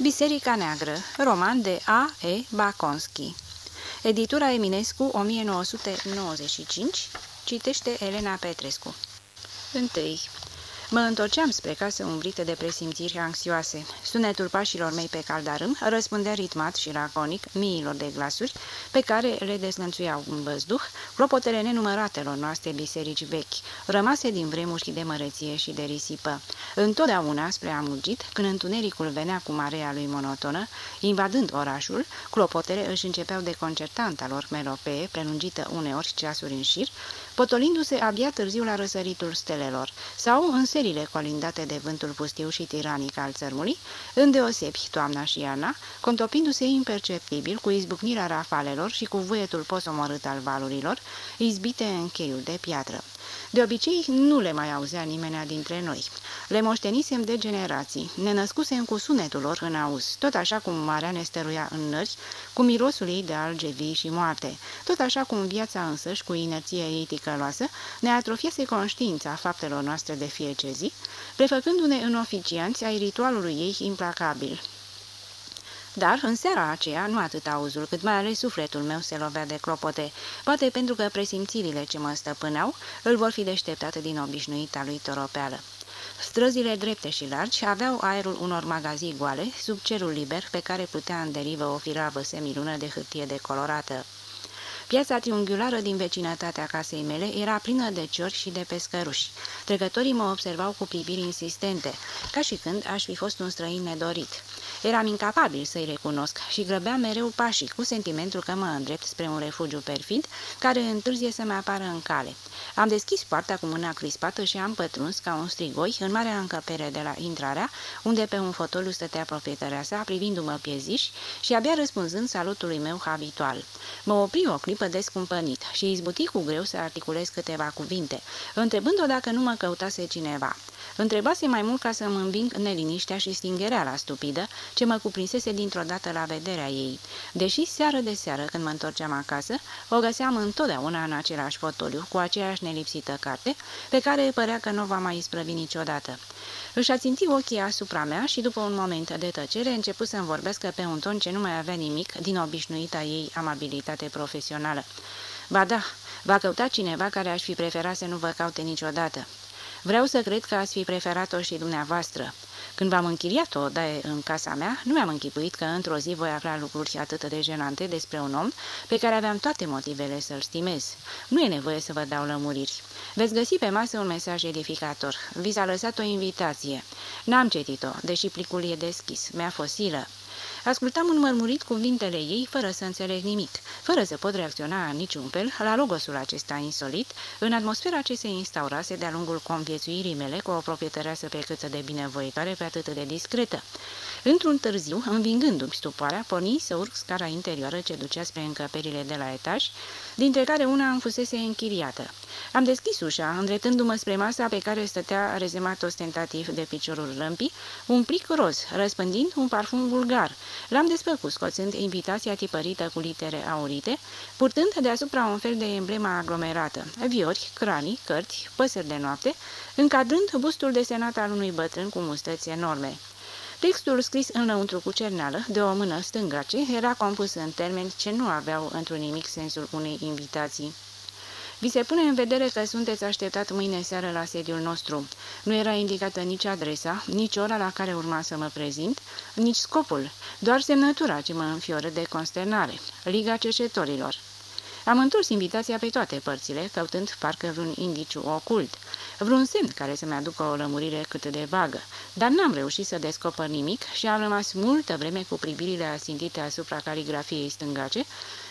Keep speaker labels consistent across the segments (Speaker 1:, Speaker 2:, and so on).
Speaker 1: Biserica Neagră, roman de A. E. Baconski Editura Eminescu 1995 Citește Elena Petrescu 1. Mă întorceam spre casă umbrită de presimțiri anxioase. Sunetul pașilor mei pe caldarâm răspundea ritmat și laconic miilor de glasuri pe care le deslănțuiau în văzduh clopotele nenumăratelor noastre biserici vechi, rămase din vremuri de măreție și de risipă. Întotdeauna spre amugit, când întunericul venea cu marea lui monotonă, invadând orașul, clopotele își începeau de concertanta lor melopee, prelungită uneori ceasuri în șir, potolindu-se abia târziu la răsăritul stelelor, sau în serile colindate de vântul pustiu și tiranic al țărmului, îndeosebi toamna și iarna, contopindu-se imperceptibil cu izbucnirea rafalelor și cu vuietul posomorât al valurilor, izbite în cheiul de piatră. De obicei, nu le mai auzea nimenea dintre noi. Le moștenisem de generații, ne născusem cu sunetul lor în auz, tot așa cum marea ne stăruia în nări, cu mirosul ei de alge vii și moarte, tot așa cum viața însăși, cu inerția ei ticăloasă, ne atrofiese conștiința faptelor noastre de fiecare zi, prefăcându-ne în oficianți ai ritualului ei implacabil. Dar, în seara aceea, nu atât auzul, cât mai ales sufletul meu se lovea de clopote, poate pentru că presimțirile ce mă stăpâneau îl vor fi deșteptat din obișnuita lui toropeală. Străzile drepte și largi aveau aerul unor magazii goale, sub cerul liber pe care putea în derivă o firavă semilună de hârtie decolorată. Piața triunghiulară din vecinătatea casei mele era plină de ciorși și de pescăruși. Trecătorii mă observau cu priviri insistente, ca și când aș fi fost un străin nedorit. Eram incapabil să-i recunosc și grăbeam mereu pașii, cu sentimentul că mă îndrept spre un refugiu perfid, care întârzie să-mi apară în cale. Am deschis poarta cu mâna crispată și am pătruns ca un strigoi în marea încăpere de la intrarea, unde pe un fotoliu stătea proprietarea sa, privindu-mă pieziș și abia răspunzând salutului meu habitual. Mă opri o clipă descumpănit și izbuti cu greu să articulez câteva cuvinte, întrebând-o dacă nu mă căutase cineva. Întrebase mai mult ca să-mi înving neliniștea și stingerea la stupidă, ce mă cuprinsese dintr-o dată la vederea ei. Deși seară de seară, când mă întorceam acasă, o găseam întotdeauna în același fotoliu, cu aceeași nelipsită carte, pe care părea că nu va mai isprăvi niciodată. Își aținti ochii asupra mea și după un moment de tăcere început să-mi vorbească pe un ton ce nu mai avea nimic din obișnuita ei amabilitate profesională. Ba da, va căuta cineva care aș fi preferat să nu vă caute niciodată. Vreau să cred că ați fi preferat-o și dumneavoastră. Când v-am închiriat o odaie în casa mea, nu mi-am închipuit că într-o zi voi afla lucruri atât de jenante despre un om pe care aveam toate motivele să-l stimez. Nu e nevoie să vă dau lămuriri. Veți găsi pe masă un mesaj edificator. Vi s-a lăsat o invitație. N-am citit-o, deși plicul e deschis. Mi-a fost silă. Ascultam înmărmurit cuvintele ei, fără să înțeleg nimic, fără să pot reacționa în niciun fel la logosul acesta insolit, în atmosfera ce se instaurase de-a lungul conviețuirii mele cu o proprietăreasă pe cât de binevoitoare, pe atât de discretă. Într-un târziu, învingându-mi stupoarea, porni să urc scara interioară ce ducea spre încăperile de la etaj, dintre care una îmi fusese închiriată. Am deschis ușa, îndreptându-mă spre masa pe care stătea rezemat ostentativ de piciorul lămpii, un plic roz, răspândind un parfum vulgar. L-am despăcut, scoțând invitația tipărită cu litere aurite, purtând deasupra un fel de emblemă aglomerată, viori, cranii, cărți, păsări de noapte, încadrând bustul desenat al unui bătrân cu mustăți enorme. Textul scris înăuntru cu cerneală, de o mână stângace, era compus în termeni ce nu aveau într-un nimic sensul unei invitații. Vi se pune în vedere că sunteți așteptat mâine seară la sediul nostru. Nu era indicată nici adresa, nici ora la care urma să mă prezint, nici scopul, doar semnătura ce mă înfioră de consternare, Liga Cercetorilor. Am întors invitația pe toate părțile, căutând parcă vreun indiciu ocult, vreun semn care să-mi aducă o lămurire cât de vagă, dar n-am reușit să descoper nimic și am rămas multă vreme cu privirile asintite asupra caligrafiei stângace,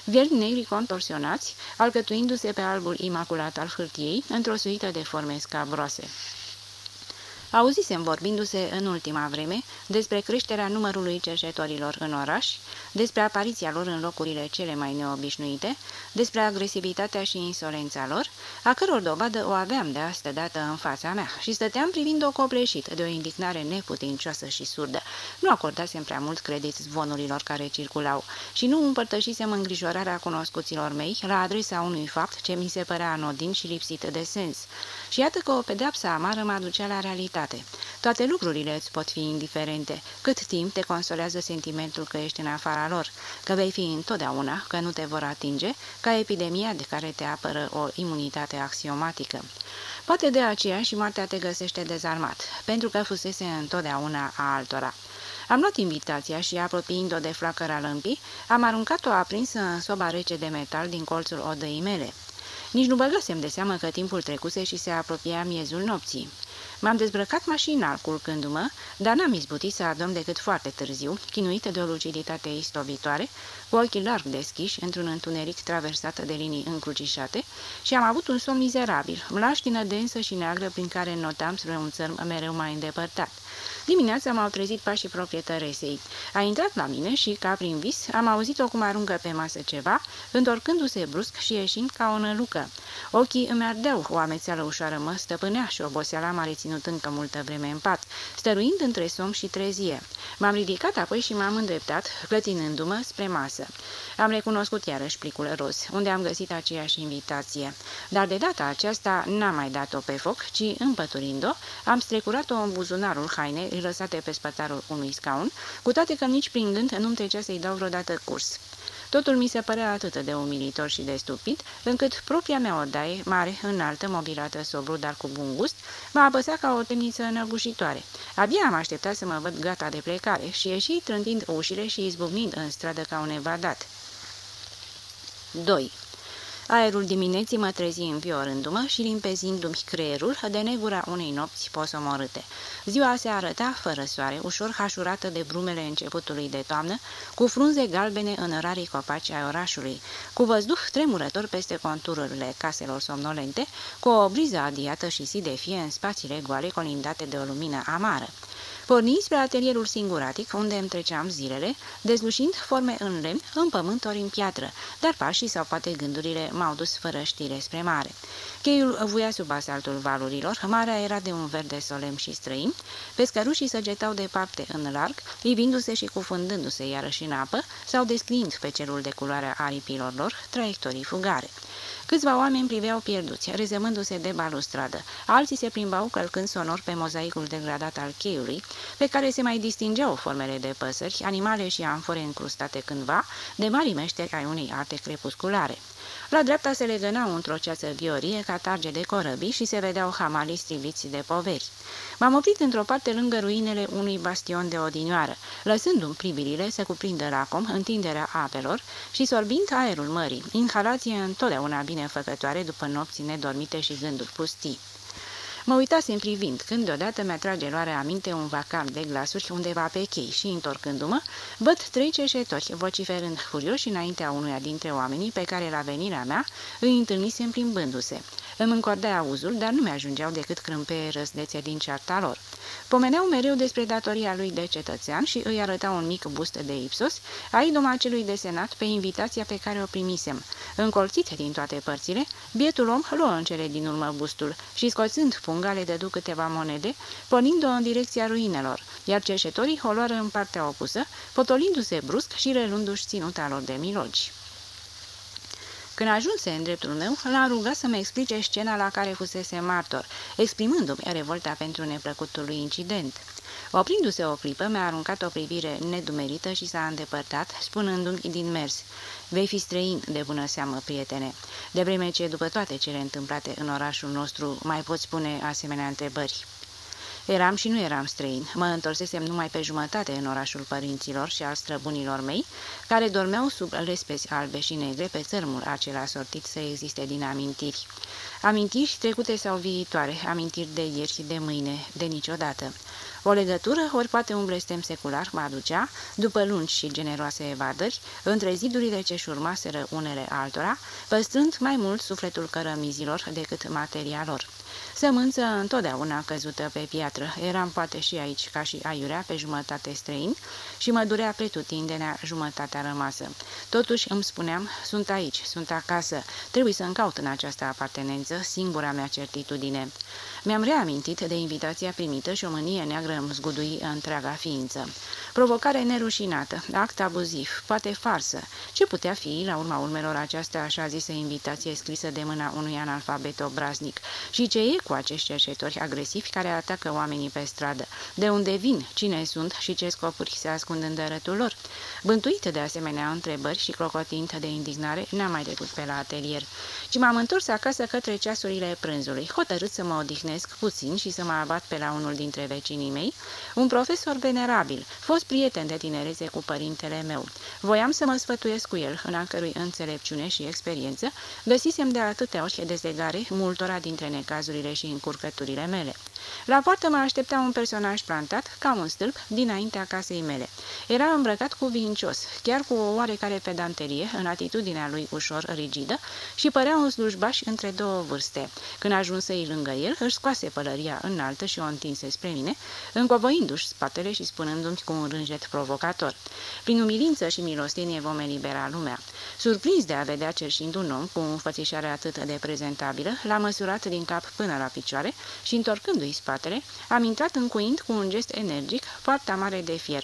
Speaker 1: verzi negri contorsionați, alcătuindu-se pe albul imaculat al hârtiei, într-o suită de forme scabroase. Auzisem vorbindu-se în ultima vreme despre creșterea numărului cercetorilor în oraș, despre apariția lor în locurile cele mai neobișnuite, despre agresivitatea și insolența lor, a căror dovadă o aveam de astă dată în fața mea și stăteam privind-o copleșit de o indignare neputincioasă și surdă. Nu acordasem prea mult credit zvonurilor care circulau și nu împărtășisem îngrijorarea cunoscuților mei la adresa unui fapt ce mi se părea anodin și lipsit de sens. Și iată că o pedeapsă amară mă aducea la realitate. Toate lucrurile îți pot fi indiferente, cât timp te consolează sentimentul că ești în afara lor, că vei fi întotdeauna, că nu te vor atinge, ca epidemia de care te apără o imunitate axiomatică. Poate de aceea și moartea te găsește dezarmat, pentru că fusese întotdeauna a altora. Am luat invitația și, apropiind-o de flacăra lămpii, am aruncat-o aprinsă în soba rece de metal din colțul odăii mele. Nici nu băgasem de seamă că timpul trecuse și se apropia miezul nopții. M-am dezbrăcat mașinal culcându-mă, dar n-am izbutit să adom decât foarte târziu, chinuită de o luciditate istovitoare, cu ochii larg deschiși, într-un întuneric traversat de linii încrucișate, și am avut un somn mizerabil, mlaștină densă și neagră prin care notam spre un țărm mereu mai îndepărtat. Dimineața m-au trezit pașii proprietăresei. A intrat la mine și, ca prin vis, am auzit-o cum aruncă pe masă ceva, întorcându-se brusc și ieșind ca o nălucă. Ochii îmi ardeau, o amețeală ușoară mă stăpânea și oboseala m-a reținut încă multă vreme în pat, stăruind între somn și trezie. M-am ridicat apoi și m-am îndreptat, clătinându-mă spre masă. Am recunoscut iarăși plicul roz, unde am găsit aceeași invitație. Dar de data aceasta n-am mai dat-o pe foc, ci, împăturind-o, am strecurat-o în buzunarul hainei lăsate pe spătarul unui scaun, cu toate că nici prin gând nu-mi trecea să-i dau vreodată curs. Totul mi se părea atât de umilitor și de stupid, încât propria mea odaie, mare, înaltă, mobilată, sobru, dar cu bun gust, m-a apăsat ca o temniță înăbușitoare. Abia am așteptat să mă văd gata de plecare și ieși trântind ușile și izbucnind în stradă ca un evadat. 2. Aerul dimineții mă trezi înviorându-mă și limpezindu-mi creierul de negura unei nopți posomorâte. Ziua se arăta fără soare, ușor hașurată de brumele începutului de toamnă, cu frunze galbene în rarii copaci ai orașului, cu văzduh tremurător peste contururile caselor somnolente, cu o briză adiată și si de fie în spațiile goale colindate de o lumină amară. Porni spre atelierul singuratic, unde îmi treceam zilele, dezlușind forme în lemn, în pământ ori în piatră, dar pașii sau poate gândurile m-au dus fără știre spre mare. Cheiul vuia sub asaltul valurilor, marea era de un verde solemn și străin, pescărușii săgetau departe în larg, livindu-se și cufundându-se iarăși în apă sau descriind pe cerul de culoarea aripilor lor traiectorii fugare. Câțiva oameni priveau pierduți, rezemându-se de balustradă. Alții se plimbau călcând sonor pe mozaicul degradat al cheiului, pe care se mai distingeau formele de păsări, animale și amfore încrustate cândva de mari meșteri ai unei arte crepusculare. La dreapta se legăna într-o ceață viorie ca targe de corăbii și se vedeau hamalii striviți de poveri. M-am oprit într-o parte lângă ruinele unui bastion de odinioară, lăsându-mi privirile să cuprindă lacom întinderea apelor și sorbind aerul mării, inhalație întotdeauna binefăcătoare după nopți nedormite și gânduri pustii. Mă uitasem privind, când deodată mi-atrage luare aminte un vacar de glasuri undeva pe chei și, întorcându-mă, văd trei ceșetori, vociferând furioși înaintea unuia dintre oamenii pe care la venirea mea îi întâlnisem plimbându-se. Îmi încordea auzul, dar nu mi-ajungeau decât crâmpe răzdețe din cearta lor. Pomeneau mereu despre datoria lui de cetățean și îi arătau un mic bust de Ipsos, a idoma celui desenat pe invitația pe care o primisem. Încolțite din toate părțile, bietul om luă în cele din urmă bustul și, scoțând punga, le dădu câteva monede, pornind-o în direcția ruinelor, iar cerșetorii o luară în partea opusă, potolindu-se brusc și relându-și ținuta lor de milogi. Când ajunse în dreptul meu, l-am rugat să-mi explice scena la care fusese martor, exprimându-mi revolta pentru neplăcutul lui incident. Oprindu-se o clipă, mi-a aruncat o privire nedumerită și s-a îndepărtat, spunându-mi din mers, Vei fi străin de bună seamă, prietene, de vreme ce, după toate cele întâmplate în orașul nostru, mai poți pune asemenea întrebări. Eram și nu eram străin. Mă întorsesem numai pe jumătate în orașul părinților și al străbunilor mei, care dormeau sub lespezi albe și negre pe țărmul acela sortit să existe din amintiri. Amintiri trecute sau viitoare, amintiri de ieri și de mâine, de niciodată. O legătură, ori poate un blestem secular, mă aducea, după lungi și generoase evadări, între zidurile ce-și urmaseră unele altora, păstrând mai mult sufletul cărămizilor decât materia lor. Sămânță întotdeauna căzută pe piatră, eram poate și aici ca și aiurea pe jumătate străin și mă durea pretutindenea jumătatea rămasă. Totuși îmi spuneam, sunt aici, sunt acasă, trebuie să-mi caut în această apartenență singura mea certitudine. Mi-am reamintit de invitația primită și o mânie neagră îmi zgudui întreaga ființă. Provocare nerușinată, act abuziv, poate farsă. Ce putea fi, la urma urmelor, această așa zisă invitație scrisă de mâna unui analfabet obraznic? Și ce e cu acești cerșetori agresivi care atacă oamenii pe stradă? De unde vin? Cine sunt și ce scopuri se ascund în dărătul lor? Bântuit de asemenea întrebări și clocotind de indignare, n-am mai trecut pe la atelier, ci m-am întors acasă către ceasurile prânzului, hotărât să mă odihnesc puțin și să mă abat pe la unul dintre vecinii mei, un profesor venerabil, fost prieten de tinerețe cu părintele meu. Voiam să mă sfătuiesc cu el, în a cărui înțelepciune și experiență găsisem de atâtea ori dezlegare multora dintre necazurile și încurcăturile mele. La poartă mă aștepta un personaj plantat, ca un stâlp, dinaintea casei mele. Era îmbrăcat cu vincios, chiar cu o oarecare pedanterie, în atitudinea lui ușor rigidă, și părea un slujbaș între două vârste. Când ajunsei lângă el, își scoase pălăria înaltă și o întinse spre mine, încovoindu-și spatele și spunându-mi cu un rânjet provocator. Prin umilință și milostenie vom elibera lumea. Surprins de a vedea cerșind un om cu o înfățișare atât de prezentabilă, l-a măsurat din cap până la picioare și, întorcându-i spatele, am intrat încuind cu un gest energic foarte mare de fier.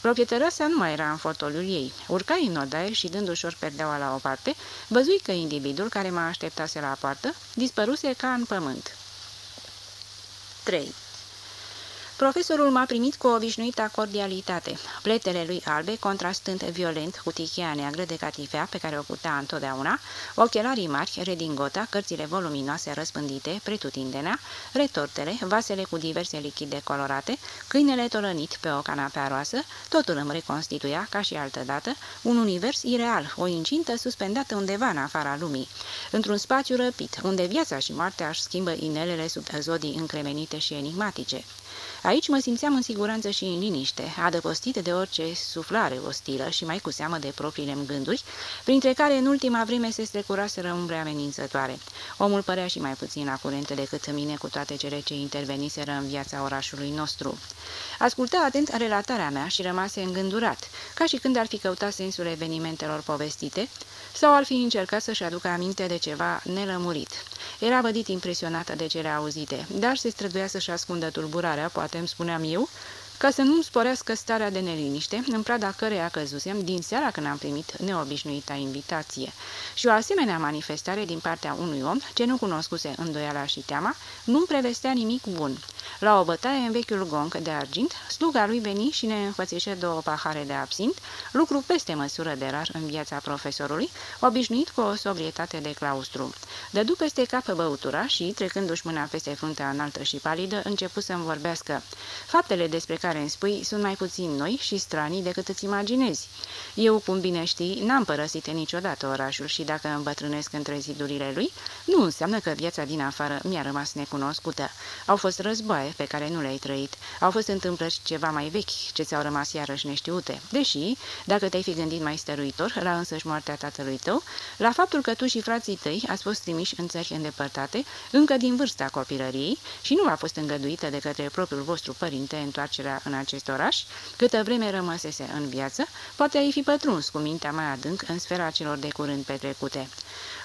Speaker 1: Proprietăroasa nu mai era în fotoliul ei. Urca în odaie și, dând ușor perdeaua la o parte, văzui că individul care mă așteptase la poartă dispăruse ca în pământ. 3. Profesorul m-a primit cu o obișnuită cordialitate, pletele lui albe contrastând violent cu tichia neagră de catifea pe care o putea întotdeauna, ochelarii mari, redingota, cărțile voluminoase răspândite, pretutindenea, retortele, vasele cu diverse lichide colorate, câinele tolănit pe o canapea roasă, totul îmi reconstituia, ca și altădată, un univers ireal, o incintă suspendată undeva în afara lumii, într-un spațiu răpit, unde viața și moartea își schimbă inelele sub zodii încremenite și enigmatice. Aici mă simțeam în siguranță și în liniște, adăpostit de orice suflare ostilă și mai cu seamă de propriile gânduri, printre care în ultima vreme se strecuraseră umbre amenințătoare. Omul părea și mai puțin la curent decât mine cu toate cele ce interveniseră în viața orașului nostru. Asculta atent relatarea mea și rămase îngândurat, ca și când ar fi căutat sensul evenimentelor povestite, sau ar fi încercat să-și aducă aminte de ceva nelămurit. Era vădit impresionată de cele auzite, dar se străduia să-și ascundă tulburarea, poate îmi spuneam eu, ca să nu-mi sporească starea de neliniște, în prada căreia căzusem din seara când am primit neobișnuita invitație. Și o asemenea manifestare din partea unui om ce nu cunoscuse îndoiala și teama, nu-mi prevestea nimic bun. La o bătaie în vechiul gong de argint, sluga lui veni și ne înfățișe două pahare de absint, lucru peste măsură de rar în viața profesorului, obișnuit cu o sobrietate de claustru. Dădu peste cap băutura și, trecându-și mâna peste fruntea înaltă și palidă, începu să-mi vorbească. Faptele despre care îmi spui sunt mai puțin noi și stranii decât îți imaginezi. Eu, cum bine știi, n-am părăsit niciodată orașul și dacă îmbătrânesc între zidurile lui, nu înseamnă că viața din afară mi-a rămas necunoscută. Au fost războaie pe care nu le-ai trăit, au fost întâmplări ceva mai vechi ce ți-au rămas iarăși neștiute, deși, dacă te-ai fi gândit mai stăruitor la însăși moartea tatălui tău, la faptul că tu și frații tăi ați fost trimiși în țări îndepărtate, încă din vârsta copilăriei și nu a fost îngăduită de către propriul vostru părinte întoarcerea în acest oraș, câtă vreme rămăsese în viață, poate ai fi pătruns cu mintea mai adânc în sfera celor de curând petrecute.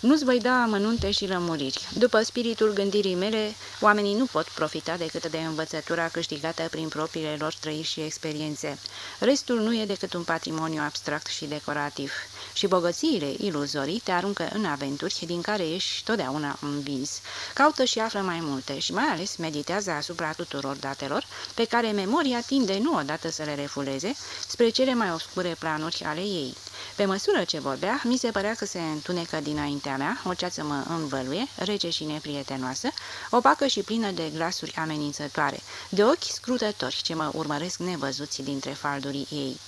Speaker 1: Nu-ți voi da amănunte și lămuriri. După spiritul gândirii mele, oamenii nu pot profita decât de învățătura câștigată prin propriile lor trăiri și experiențe. Restul nu e decât un patrimoniu abstract și decorativ. Și bogățiile iluzorii te aruncă în aventuri din care ești totdeauna învins. Caută și află mai multe și mai ales meditează asupra tuturor datelor pe care memoria tinde nu odată să le refuleze spre cele mai obscure planuri ale ei. Pe măsură ce vorbea, mi se părea că se întunecă dinaintea mea, o ceață mă învăluie, rece și neprietenoasă, opacă și plină de glasuri amenințătoare, de ochi scrutători ce mă urmăresc nevăzuți dintre faldurii ei.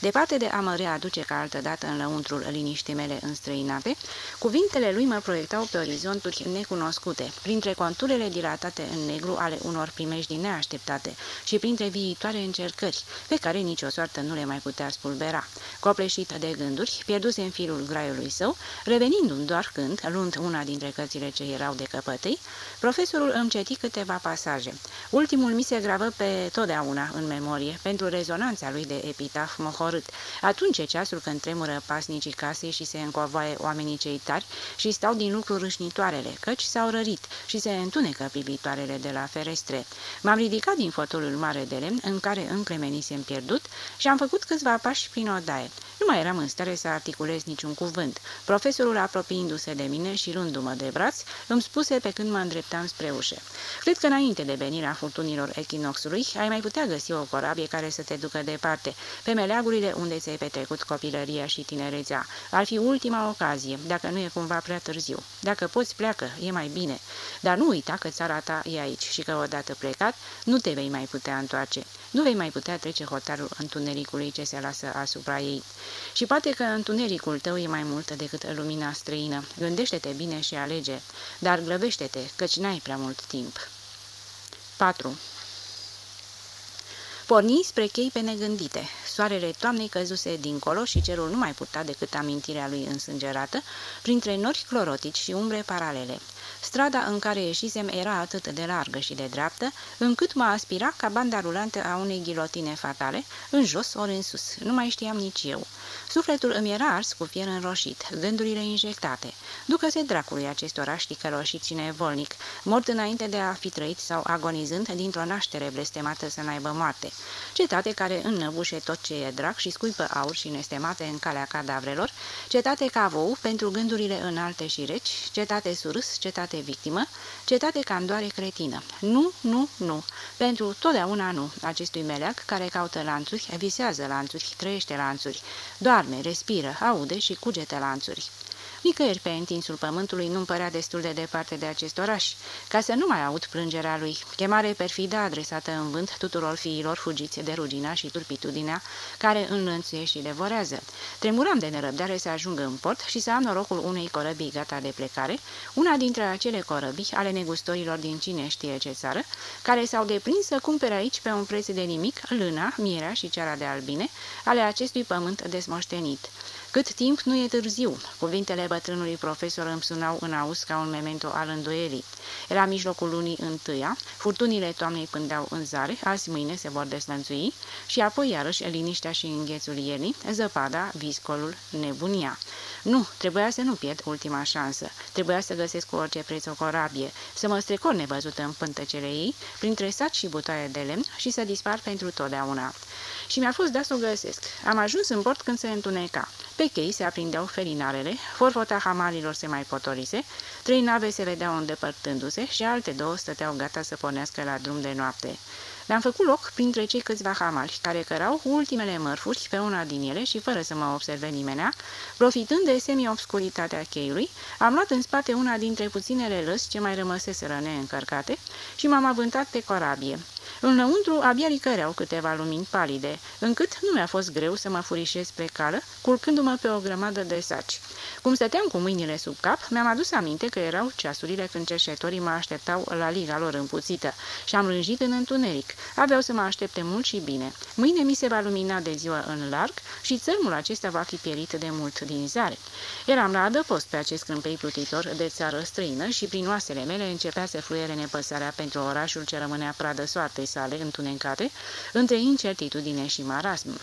Speaker 1: Departe de a mă readuce ca altădată în lăuntrul liniștii mele înstrăinate, cuvintele lui mă proiectau pe orizonturi necunoscute, printre conturele dilatate în negru ale unor primejdii neașteptate și printre viitoare încercări, pe care nicio soartă nu le mai putea spulbera. Copleșită de gânduri, pierduse în firul graiului său, revenind doar când, luând una dintre cărțile ce erau de căpătâi, profesorul îmi ceti câteva pasaje. Ultimul mi se gravă pe totdeauna în memorie, pentru rezonanța lui de epitaf mohorât. Atunci e ceasul când tremură pasnicii casei și se încovoaie oamenii cei tari și stau din lucru râșnitoarele, căci s-au rărit și se întunecă privitoarele de la ferestre. M-am ridicat din fotolul mare de lemn, în care încremenisem pierdut, și am făcut câțiva pași prin odaie. Nu mai eram în stare să articulez niciun cuvânt. Profesorul, apropiindu-se de mine și luându-mă de braț, îmi spuse pe când mă îndreptam spre ușă. Cred că înainte de venirea furtunilor echinoxului, ai mai putea găsi o corabie care să te ducă departe, pe meleagurile unde ți-ai petrecut copilăria și tinerețea. Ar fi ultima ocazie, dacă nu e cumva prea târziu. Dacă poți, pleacă, e mai bine. Dar nu uita că țara ta e aici și că odată plecat, nu te vei mai putea întoarce. Nu vei mai putea trece hotarul întunericului ce se lasă asupra ei. Și poate că întunericul tău e mai mult decât lumina străină. Gândește-te bine și alege, dar grăbește-te, căci n-ai prea mult timp. 4. Porni spre chei pe negândite. Soarele toamnei căzuse dincolo și cerul nu mai purta decât amintirea lui însângerată, printre nori clorotici și umbre paralele. Strada în care ieșisem era atât de largă și de dreaptă, încât mă aspira ca banda rulantă a unei ghilotine fatale, în jos ori în sus. Nu mai știam nici eu. Sufletul îmi era ars cu fier înroșit, gândurile injectate. Ducă-se dracului acest oraș ticăloșit și nevolnic, mort înainte de a fi trăit sau agonizând dintr-o naștere blestemată să n-aibă moarte. Cetate care înnăbușe tot ce e drag și scuipă aur și nestemate în calea cadavrelor, cetate cavou pentru gândurile înalte și reci, cetate surâs, cetate victimă, cetate candoare cretină. Nu, nu, nu. Pentru totdeauna nu. Acestui meleag care caută lanțuri, visează lanțuri, trăiește lanțuri, doarme, respiră, aude și cugete lanțuri. Nicăieri pe întinsul pământului nu-mi părea destul de departe de acest oraș, ca să nu mai aud plângerea lui, chemare perfidă adresată în vânt tuturor fiilor fugiți de rugina și turpitudinea care înlănțuie și devorează. Tremuram de nerăbdare să ajung în port și să am norocul unei corăbii gata de plecare, una dintre acele corăbii ale negustorilor din cine știe ce țară, care s-au deprins să cumpere aici pe un preț de nimic lâna, mierea și ceara de albine ale acestui pământ desmoștenit. Cât timp nu e târziu, cuvintele bătrânului profesor îmi sunau în auz ca un memento al îndoielii. Era mijlocul lunii întâia, furtunile toamnei pândeau în zare, azi mâine se vor deslănțui și apoi iarăși liniștea și înghețul iernii, zăpada, viscolul, nebunia. Nu, trebuia să nu pierd ultima șansă. Trebuia să găsesc cu orice preț o corabie, să mă strecor nevăzută în pântăcele ei, printre saci și butoaie de lemn și să dispar pentru totdeauna și mi-a fost dat să o găsesc. Am ajuns în port când se întuneca. Pe chei se aprindeau felinarele, forfota hamalilor se mai potorise, trei nave se vedeau îndepărtându-se și alte două stăteau gata să pornească la drum de noapte. Le-am făcut loc printre cei câțiva hamali, care cărau ultimele mărfuri pe una din ele și fără să mă observe nimenea, profitând de semi-obscuritatea cheiului, am luat în spate una dintre puținele lăsi ce mai rămăseseră neîncărcate și m-am avântat pe corabie. Înăuntru abia ricăreau câteva lumini palide, încât nu mi-a fost greu să mă furișez spre cală, culcându-mă pe o grămadă de saci. Cum stăteam cu mâinile sub cap, mi-am adus aminte că erau ceasurile când cerșetorii mă așteptau la liga lor împuțită și am rânjit în întuneric. Aveau să mă aștepte mult și bine. Mâine mi se va lumina de ziua în larg și țărmul acesta va fi pierit de mult din zare. Eram la adăpost pe acest câmpei plutitor de țară străină și prin oasele mele începea să fluiere nepăsarea pentru orașul ce rămânea pradă soartei sale întunecate, între incertitudine și marasm.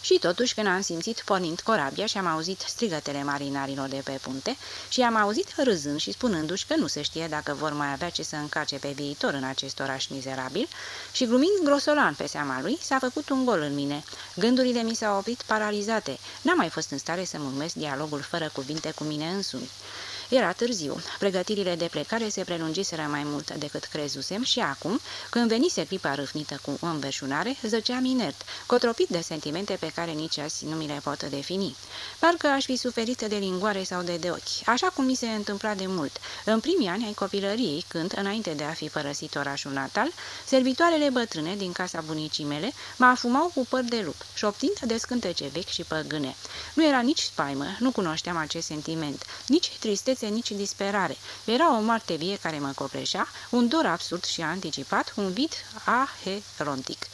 Speaker 1: Și totuși, când am simțit pornind corabia și am auzit strigătele marinarilor de pe punte și am auzit râzând și spunându-și că nu se știe dacă vor mai avea ce să încace pe viitor în acest oraș mizerabil și glumind grosolan pe seama lui, s-a făcut un gol în mine. Gândurile mi s-au oprit paralizate. N-am mai fost în stare să mă dialogul fără cuvinte cu mine însumi. Era târziu. Pregătirile de plecare se prelungiseră mai mult decât crezusem și acum, când venise clipa râfnită cu înverșunare, zăceam inert, cotropit de sentimente pe care nici azi nu mi le pot defini. Parcă aș fi suferit de lingoare sau de de ochi, așa cum mi se întâmpla de mult, în primii ani ai copilăriei, când, înainte de a fi părăsit orașul natal, servitoarele bătrâne din casa bunicii mele mă afumau cu păr de lup, șoptind de scântece vechi și păgâne. Nu era nici spaimă, nu cunoșteam acest sentiment, nici tristețe tristețe, nici disperare. Era o moarte vie care mă copleșea, un dor absurd și anticipat, un vid aherontic.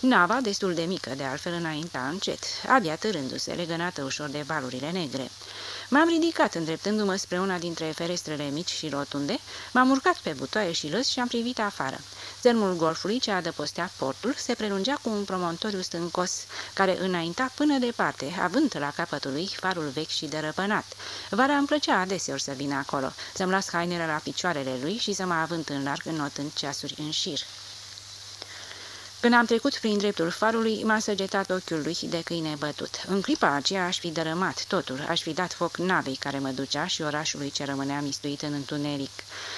Speaker 1: Nava, destul de mică, de altfel înainta încet, abia târându-se, legănată ușor de valurile negre. M-am ridicat, îndreptându-mă spre una dintre ferestrele mici și rotunde, m-am urcat pe butoaie și lăs și am privit afară. Țărmul golfului ce adăpostea portul se prelungea cu un promontoriu stâncos, care înainta până departe, având la capătul lui farul vechi și dărăpânat. Vara îmi plăcea adeseori să vin acolo, să-mi las hainele la picioarele lui și să mă avânt în larg înnotând ceasuri în șir. Când am trecut prin dreptul farului, m-a săgetat ochiul lui de câine bătut. În clipa aceea aș fi dărâmat totul, aș fi dat foc navei care mă ducea și orașului ce rămânea mistuit în întuneric.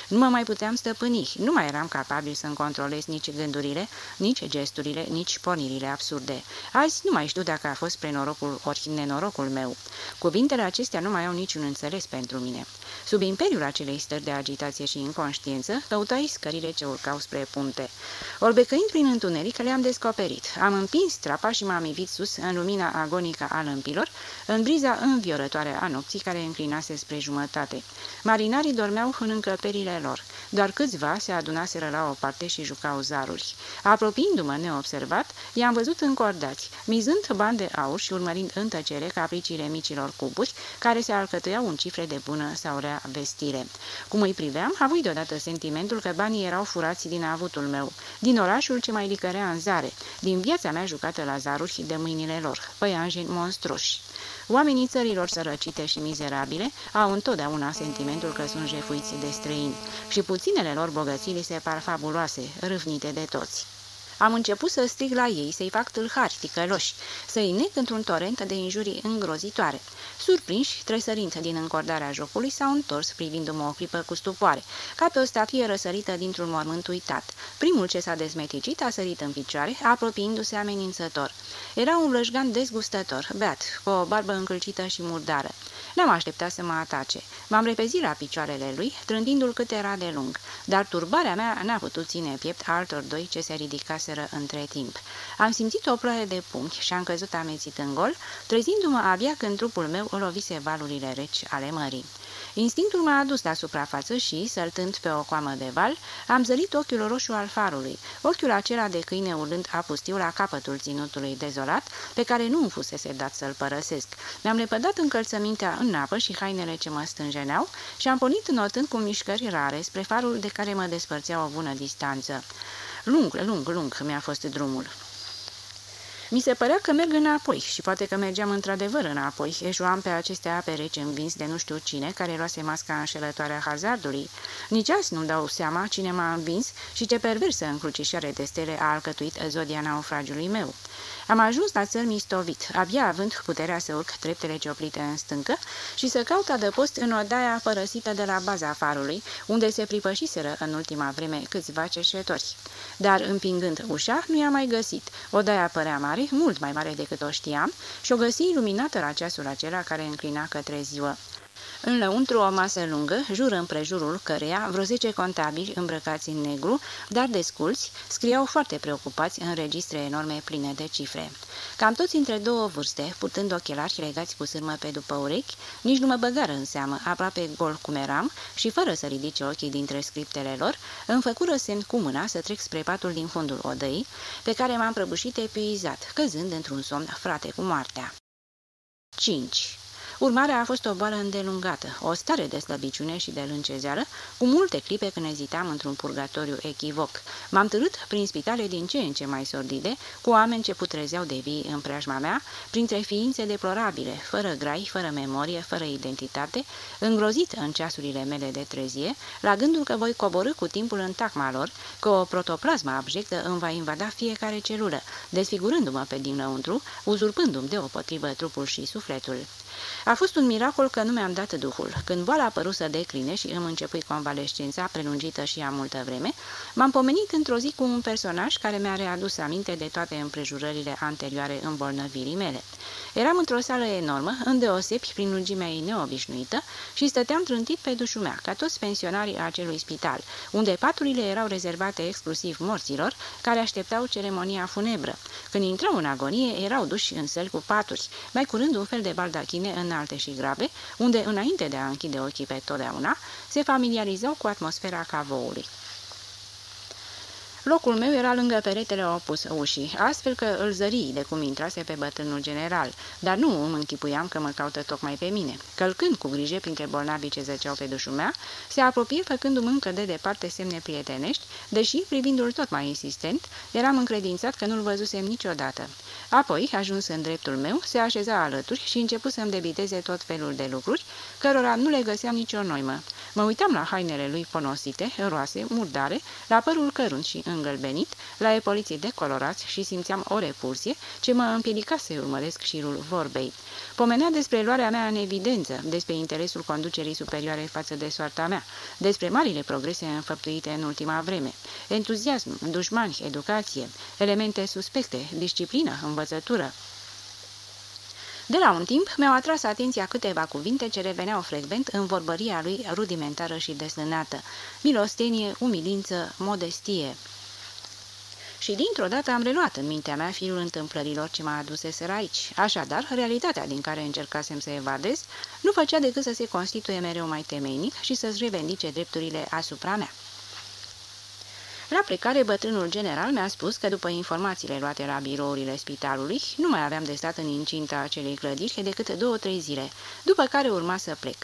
Speaker 1: Nu mă mai puteam stăpâni, nu mai eram capabil să-mi controlez nici gândurile, nici gesturile, nici pornirile absurde. Azi nu mai știu dacă a fost spre norocul ori nenorocul meu. Cuvintele acestea nu mai au niciun înțeles pentru mine. Sub imperiul acelei stări de agitație și inconștiență, căutai scările ce urcau spre punte. Orbecăind prin întuneric, le-am descoperit. Am împins trapa și m-am ivit sus în lumina agonică a lămpilor, în briza înviorătoare a nopții care înclinase spre jumătate. Marinarii dormeau în încăperile lor. Doar câțiva se adunaseră la o parte și jucau zaruri. Apropiindu-mă neobservat, i-am văzut încordați, mizând bani de aur și urmărind în tăcere capriciile micilor cuburi, care se alcătuiau în cifre de bună sau rea vestire. Cum îi priveam, avui deodată sentimentul că banii erau furați din avutul meu, din orașul ce mai licărea în zare, din viața mea jucată la zaruri de mâinile lor, păianjeni monstruși. Oamenii țărilor sărăcite și mizerabile au întotdeauna sentimentul că sunt jefuiți de străini și puținele lor bogății li se par fabuloase, râvnite de toți. Am început să strig la ei, să-i fac tâlhari ticăloși, să-i nec într-un torent de injurii îngrozitoare. Surprinși, tresărind din încordarea jocului, s-au întors privindu-mă o clipă cu stupoare, ca pe o statuie răsărită dintr-un mormânt uitat. Primul ce s-a dezmeticit a sărit în picioare, apropiindu-se amenințător. Era un lășgan dezgustător, beat, cu o barbă încălcită și murdară. N-am așteptat să mă atace. M-am repezit la picioarele lui, trântindu-l cât era de lung, dar turbarea mea n-a putut ține piept altor doi ce se ridicaseră între timp. Am simțit o ploaie de punghi și am căzut amețit în gol, trezindu-mă abia când trupul meu lovise valurile reci ale mării. Instinctul m-a adus la suprafață și, săltând pe o coamă de val, am zărit ochiul roșu al farului, ochiul acela de câine urlând apustiu la capătul ținutului dezolat, pe care nu îmi fusese dat să-l părăsesc. Mi-am lepădat încălțămintea în apă și hainele ce mă stânjeneau și am pornit notând cu mișcări rare spre farul de care mă despărțea o bună distanță. Lung, lung, lung mi-a fost drumul. Mi se părea că merg înapoi și poate că mergeam într-adevăr înapoi. Eșuam pe aceste ape rece învins de nu știu cine care luase masca înșelătoare a hazardului. Nici azi nu dau seama cine m-a învins și ce perversă încrucișare de stele a alcătuit zodia naufragiului meu. Am ajuns la țăr mistovit, abia având puterea să urc treptele cioplite în stâncă și să caut adăpost în odaia părăsită de la baza farului, unde se pripășiseră în ultima vreme câțiva cerșetori. Dar, împingând ușa, nu i-am mai găsit. Odaia părea mare, mult mai mare decât o știam, și o găsi iluminată la ceasul acela care înclina către ziua. În lăuntru o masă lungă, jur împrejurul căreia vreo zece contabili îmbrăcați în negru, dar desculți, scriau foarte preocupați în registre enorme pline de cifre. Cam toți între două vârste, purtând ochelari legați cu sârmă pe după urechi, nici nu mă băgară în seamă, aproape gol cum eram și fără să ridice ochii dintre scriptele lor, îmi făcură semn cu mâna să trec spre patul din fundul odăii, pe care m-am prăbușit epuizat, căzând într-un somn frate cu moartea. 5. Urmarea a fost o boală îndelungată, o stare de slăbiciune și de lâncezeară, cu multe clipe când ezitam într-un purgatoriu echivoc. M-am târât prin spitale din ce în ce mai sordide, cu oameni ce putrezeau de vii în preajma mea, printre ființe deplorabile, fără grai, fără memorie, fără identitate, îngrozit în ceasurile mele de trezie, la gândul că voi coborâ cu timpul în tacma lor, că o protoplasmă abjectă îmi va invada fiecare celulă, desfigurându-mă pe dinăuntru, uzurpându-mi deopotrivă trupul și sufletul. A fost un miracol că nu mi-am dat duhul. Când boala a apărut să decline și îmi începui convalescența prelungită și a multă vreme, m-am pomenit într-o zi cu un personaj care mi-a readus aminte de toate împrejurările anterioare îmbolnăvirii mele. Eram într-o sală enormă, îndeosebi prin lungimea ei neobișnuită și stăteam trântit pe dușul mea, ca toți pensionarii acelui spital, unde paturile erau rezervate exclusiv morților care așteptau ceremonia funebră. Când intrau în agonie, erau duși în săl cu paturi, mai curând un fel de baldachine înalte și grave, unde, înainte de a închide ochii pe totdeauna, se familiarizau cu atmosfera cavoului. Locul meu era lângă peretele opus ușii, astfel că îl zări de cum intrase pe bătrânul general, dar nu îmi închipuiam că mă caută tocmai pe mine. Călcând cu grijă printre bolnavii ce zăceau pe dușul mea, se apropie făcându-mi încă de departe semne prietenești, deși, privindu-l tot mai insistent, eram încredințat că nu-l văzusem niciodată. Apoi, ajuns în dreptul meu, se așeza alături și începu să-mi debiteze tot felul de lucruri, cărora nu le găseam nicio noimă. Mă uitam la hainele lui ponosite, roase, murdare, la părul cărunt și îngălbenit, la epoliții decolorați și simțeam o repulsie ce mă împiedica să urmăresc șirul vorbei. Pomenea despre luarea mea în evidență, despre interesul conducerii superioare față de soarta mea, despre marile progrese înfăptuite în ultima vreme, entuziasm, dușmani, educație, elemente suspecte, disciplină, învățătură, de la un timp mi-au atras atenția câteva cuvinte ce reveneau frecvent în vorbăria lui rudimentară și deslânată. Milostenie, umilință, modestie. Și dintr-o dată am reluat în mintea mea fiul întâmplărilor ce mă aduseseră aici. Așadar, realitatea din care încercasem să evadez nu făcea decât să se constituie mereu mai temeinic și să-ți revendice drepturile asupra mea. La plecare, bătrânul general mi-a spus că după informațiile luate la birourile spitalului, nu mai aveam de stat în incinta acelei clădiri decât două-trei zile, după care urma să plec.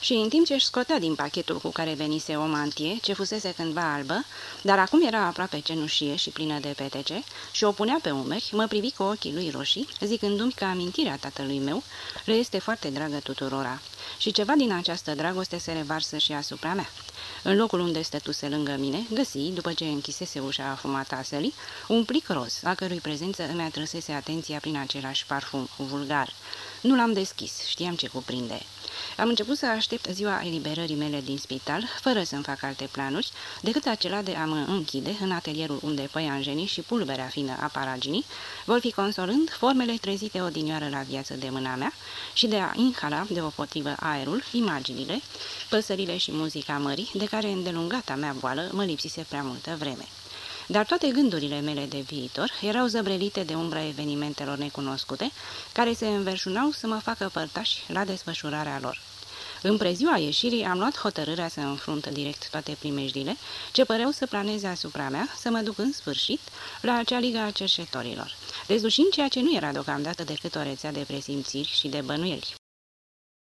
Speaker 1: Și în timp ce își scotea din pachetul cu care venise o mantie, ce fusese cândva albă, dar acum era aproape cenușie și plină de petece, și o punea pe umeri, mă privi cu ochii lui roșii, zicându-mi că amintirea tatălui meu le este foarte dragă tuturora. Și ceva din această dragoste se revarsă și asupra mea. În locul unde stătuse lângă mine, găsi, după ce închisese ușa afumată a sălii, un plic roz, a cărui prezență îmi atrăsese atenția prin același parfum vulgar. Nu l-am deschis, știam ce cuprinde. Am început să aștept ziua eliberării mele din spital, fără să-mi fac alte planuri, decât acela de a mă închide în atelierul unde păianjenii și pulberea fină a paraginii vor fi consolând formele trezite odinioară la viață de mâna mea și de a inhala deopotrivă aerul, imaginile, păsările și muzica mării, de care îndelungata mea boală mă lipsise prea multă vreme. Dar toate gândurile mele de viitor erau zăbrelite de umbra evenimentelor necunoscute, care se înverșunau să mă facă părtași la desfășurarea lor. În preziua ieșirii am luat hotărârea să înfrunt direct toate primejdile ce păreau să planeze asupra mea, să mă duc în sfârșit la acea liga a cerșetorilor, dezușind ceea ce nu era deocamdată decât o rețea de presimțiri și de bănuieli.